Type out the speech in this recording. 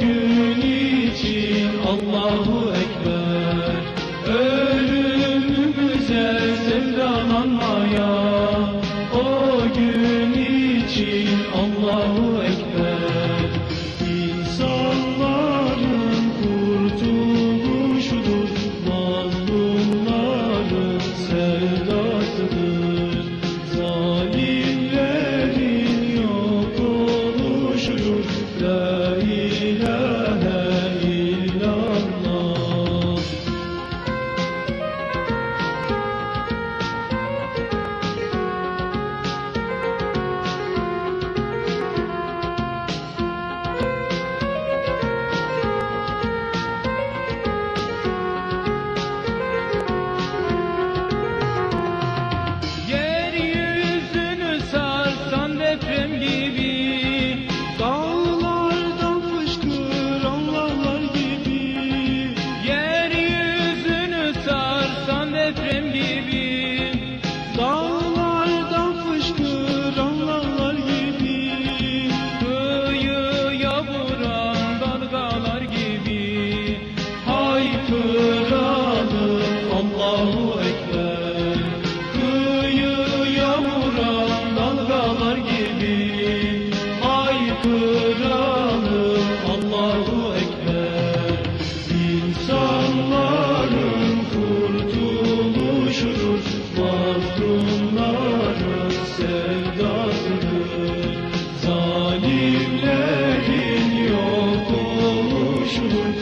gün için Allahu Ekber. Ölümümüze sevdalanmaya Oh canım Allahu Ekber. İnsanların kurtuluşudur Mazlumların sevdasıdır. Zalimlerin yok oluşudur.